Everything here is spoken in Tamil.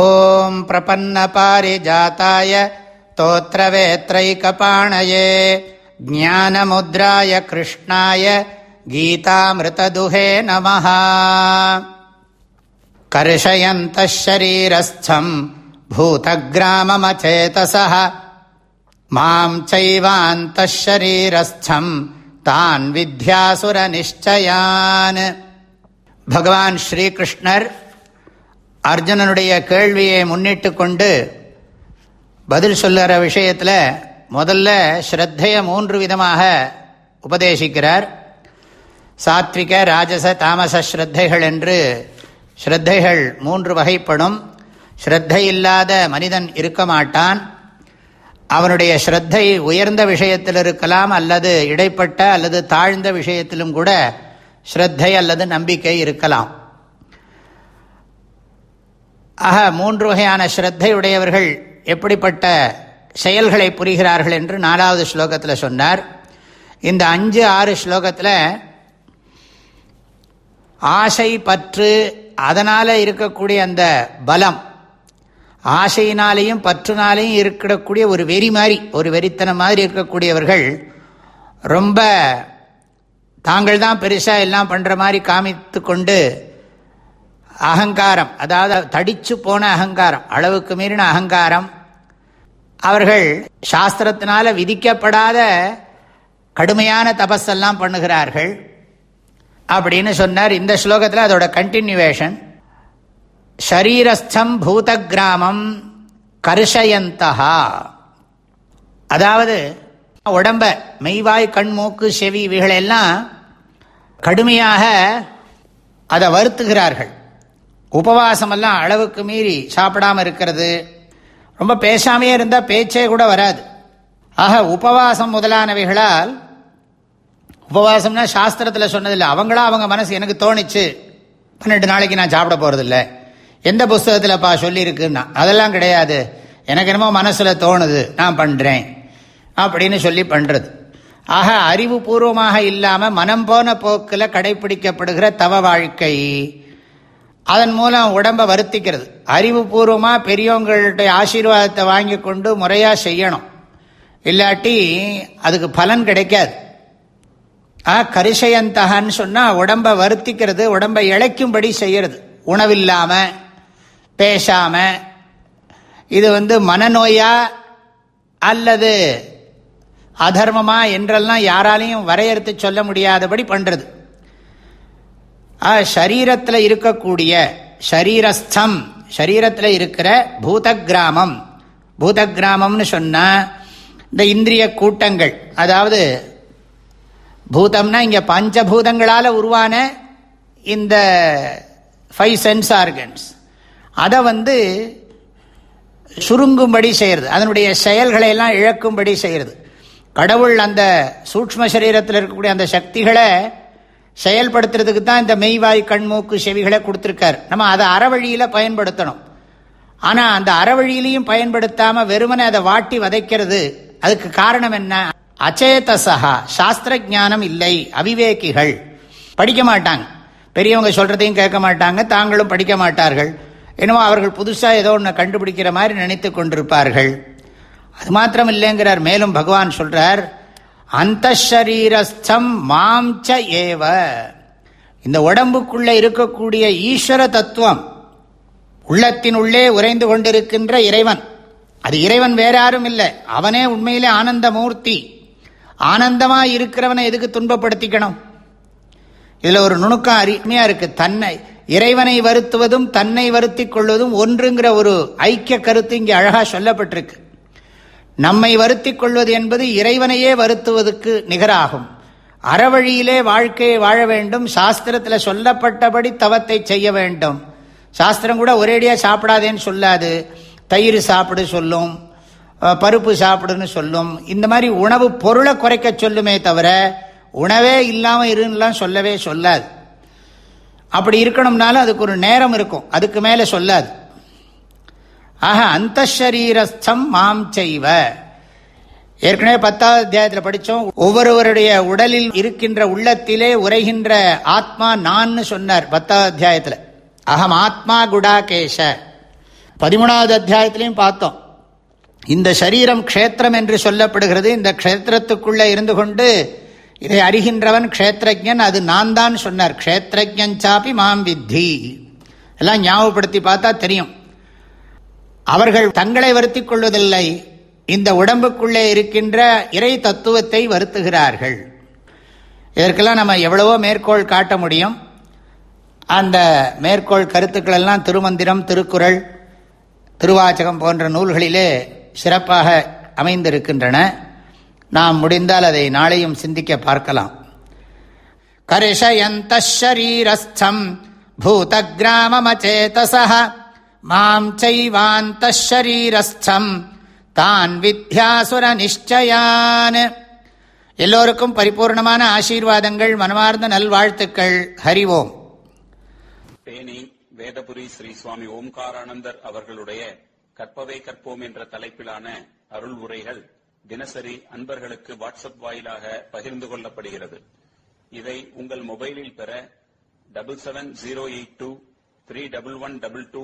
ॐ प्रपन्नपारिजाताय तोत्रवेत्रैकपाणये ज्ञानमुद्राय कृष्णाय गीतामृतदुहे नमः कर्षयन्तः शरीरस्थम् भूतग्राममचेतसः माम् चैवान्तः शरीरस्थम् तान् विद्यासुरनिश्चयान् भगवान् श्रीकृष्णर् அர்ஜுனனுடைய கேள்வியை முன்னிட்டு கொண்டு பதில் சொல்லுற விஷயத்தில் முதல்ல ஸ்ரத்தையை மூன்று விதமாக உபதேசிக்கிறார். சாத்விக ராஜச தாமச ஸ்ரத்தைகள் என்று ஸ்ரத்தைகள் மூன்று வகைப்படும். ஸ்ரத்தை இல்லாத மனிதன் இருக்க மாட்டான். அவனுடைய ஸ்ரத்தை உயர்ந்த விஷயத்தில் இருக்கலாம் அல்லது இடைப்பட்ட அல்லது தாழ்ந்த விஷயத்திலும் கூட ஸ்ரத்தை அல்லது நம்பிக்கை இருக்கலாம். ஆக மூன்று வகையான ஸ்ரத்தையுடையவர்கள் எப்படிப்பட்ட செயல்களை புரிகிறார்கள் என்று நாலாவது ஸ்லோகத்தில் சொன்னார். இந்த அஞ்சு ஆறு ஸ்லோகத்தில் ஆசை பற்று அதனால் இருக்கக்கூடிய அந்த பலம் ஆசையினாலேயும் பற்றுனாலேயும் இருக்கக்கூடிய ஒரு வெறி மாதிரி ஒரு வெறித்தனம் மாதிரி இருக்கக்கூடியவர்கள் ரொம்ப தாங்கள் தான் பெருசாக எல்லாம் பண்ணுற மாதிரி காமித்து கொண்டு அகங்காரம். அதாவது தடிச்சு போன அகங்காரம். அளவுக்கு மீறின அகங்காரம். அவர்கள் சாஸ்திரத்தினால விதிக்கப்படாத கடுமையான தபஸெல்லாம் பண்ணுகிறார்கள். அப்படின்னு சொன்னார் இந்த ஸ்லோகத்தில் அதோட கண்டினியூவேஷன் ஷரீரஸ்தம் பூத கிராமம் கர்ஷயந்தா அதாவது உடம்ப மெய்வாய் கண் மூக்கு செவி இவைகளெல்லாம் கடுமையாக அதை வருத்துகிறார்கள். உபவாசமெல்லாம் அளவுக்கு மீறி சாப்பிடாமல் இருக்கிறது. ரொம்ப பேசாமையே இருந்தால் பேச்சே கூட வராது. ஆக உபவாசம் முதலானவைகளால் உபவாசம்னா சாஸ்திரத்தில் சொன்னதில்லை. அவங்களா அவங்க மனசு எனக்கு தோணிச்சு. பன்னெண்டு நாளைக்கு நான் சாப்பிட போகிறதில்ல எந்த புஸ்தகத்தில்ப்பா சொல்லியிருக்குன்னா அதெல்லாம் கிடையாது. எனக்கு என்னமோ மனசில் தோணுது நான் பண்ணுறேன் அப்படின்னு சொல்லி பண்ணுறது ஆக அறிவுபூர்வமாக இல்லாமல் மனம் போன போக்கில் கடைபிடிக்கப்படுகிற தவ வாழ்க்கை. அதன் மூலம் உடம்பை வருத்திக்கிறது. அறிவுபூர்வமாக பெரியவங்கள்ட்ட ஆசீர்வாதத்தை வாங்கி கொண்டு முறையாக செய்யணும். இல்லாட்டி அதுக்கு பலன் கிடைக்காது. ஆ கரிசயந்தகன்னு சொன்னால் உடம்பை வருத்திக்கிறது உடம்பை இழைக்கும்படி செய்கிறது உணவில்லாமல் பேசாமல் இது வந்து மனநோயா அல்லது அதர்மமா என்றெல்லாம் யாராலையும் வரையறுத்து சொல்ல முடியாதபடி பண்ணுறது ஷரீரத்தில் இருக்கக்கூடிய ஷரீரஸ்தம் ஷரீரத்தில் இருக்கிற பூத கிராமம் பூத கிராமம்னு சொன்னால் இந்த இந்திரிய கூட்டங்கள் அதாவது பூதம்னா இங்கே பஞ்சபூதங்களால் உருவான இந்த ஃபைவ் சென்ஸ் ஆர்கன்ஸ் அதை வந்து சுருங்கும்படி செய்கிறது அதனுடைய செயல்களை எல்லாம் இழக்கும்படி செய்கிறது கடவுள் அந்த சூக்ம சரீரத்தில் இருக்கக்கூடிய அந்த சக்திகளை செயல்படுத்துறதுக்கு தான் இந்த மெய்வாய் கண்மூக்கு செவிகளை கொடுத்துருக்கார். நம்ம அதை அறவழியில் பயன்படுத்தணும். ஆனால் அந்த அறவழியிலையும் பயன்படுத்தாமல் வெறுமனை அதை வாட்டி வதைக்கிறது அதுக்கு காரணம் என்ன? அச்சேதசகா சாஸ்திர ஜானம் இல்லை அவிவேகிகள். படிக்க மாட்டாங்க. பெரியவங்க சொல்றதையும் கேட்க மாட்டாங்க தாங்களும் படிக்க மாட்டார்கள். என்னமோ அவர்கள் புதுசாக ஏதோ ஒன்று கண்டுபிடிக்கிற மாதிரி நினைத்து கொண்டிருப்பார்கள். அது மாத்திரம் இல்லைங்கிறார். மேலும் பகவான் சொல்றார் அந்த ஷரீரஸ்தம் மாம்ச ஏவ. இந்த உடம்புக்குள்ள இருக்கக்கூடிய ஈஸ்வர தத்துவம் உள்ளத்தின் உள்ளே உறைந்து கொண்டிருக்கின்ற இறைவன். அது இறைவன் வேற யாரும் இல்லை. அவனே உண்மையிலே ஆனந்த மூர்த்தி ஆனந்தமா இருக்கிறவனை எதுக்கு துன்பப்படுத்திக்கணும்? இதுல ஒரு நுணுக்கம் அருமையா இருக்கு. தன்னை இறைவனை வருத்துவதும் தன்னை வருத்தி கொள்வதும் ஒன்றுங்கிற ஒரு ஐக்கிய கருத்து இங்கே அழகா சொல்லப்பட்டிருக்கு. நம்மை வருத்தி கொள்வது என்பது இறைவனையே வருத்துவதற்கு நிகராகும். அறவழியிலே வாழ்க்கையை வாழ வேண்டும். சாஸ்திரத்தில் சொல்லப்பட்டபடி தவத்தை செய்ய வேண்டும். சாஸ்திரம் கூட ஒரேடியாக சாப்பிடாதேன்னு சொல்லாது. தயிர் சாப்பிடு சொல்லும். பருப்பு சாப்பிடுன்னு சொல்லும். இந்த மாதிரி உணவு பொருளை குறைக்க சொல்லுமே தவிர உணவே இல்லாமல் இருன்னுலாம் சொல்லவே சொல்லாது. அப்படி இருக்கணும்னாலும் அதுக்கு ஒரு நேரம் இருக்கும். அதுக்கு மேலே சொல்லாது. ஆக அந்த ஷரீரஸ்தம் மாம் செய்வ. ஏற்கனவே பத்தாவது அத்தியாயத்தில் படித்தோம் ஒவ்வொருவருடைய உடலில் இருக்கின்ற உள்ளத்திலே உரைகின்ற ஆத்மா நான் சொன்னார் பத்தாவது அத்தியாயத்தில். அகம் ஆத்மா குடாகேஷ. பதிமூணாவது அத்தியாயத்திலையும் பார்த்தோம். இந்த சரீரம் க்ஷேத்திரம் என்று சொல்லப்படுகிறது. இந்த க்ஷேத்திரத்துக்குள்ளே இருந்து கொண்டு இதை அறிகின்றவன் க்ஷேத்திரஜன் அது நான் தான் சொன்னார். க்ஷேத்திரஜாப்பி மாம் வித்தி. எல்லாம் ஞாபகப்படுத்தி பார்த்தா தெரியும். அவர்கள் தங்களை வருத்திக் கொள்வதில்லை இந்த உடம்புக்குள்ளே இருக்கின்ற இறை தத்துவத்தை வருத்துகிறார்கள். இதற்கெல்லாம் நம்ம எவ்வளவோ மேற்கோள் காட்ட முடியும். அந்த மேற்கோள் கருத்துக்கள் எல்லாம் திருமந்திரம் திருக்குறள் திருவாச்சகம் போன்ற நூல்களிலே சிறப்பாக அமைந்திருக்கின்றன. நாம் முடிந்தால் அதை நாளையும் சிந்திக்க பார்க்கலாம். கரிஷயந்த ஷரீரஸ்தம் பூத மாம் செய்வாந்த ஷரீரஸ்தம் தான் வித்யாசுர நிச்சயான் எல்லோருக்கும் பரிபூர்ணமான ஆசீர்வாதங்கள் மனமார்ந்த நல்வாழ்த்துக்கள். ஹரிவோம் தேனி வேதபுரி ஸ்ரீ சுவாமி ஓம்காரானந்தர் அவர்களுடைய கற்பவை கற்போம் என்ற தலைப்பிலான அருள் உரைகள் தினசரி அன்பர்களுக்கு வாட்ஸ்அப் வாயிலாக பகிர்ந்து கொள்ளப்படுகிறது. இதை உங்கள் மொபைலில் பெற double seven zero eight two three double one double two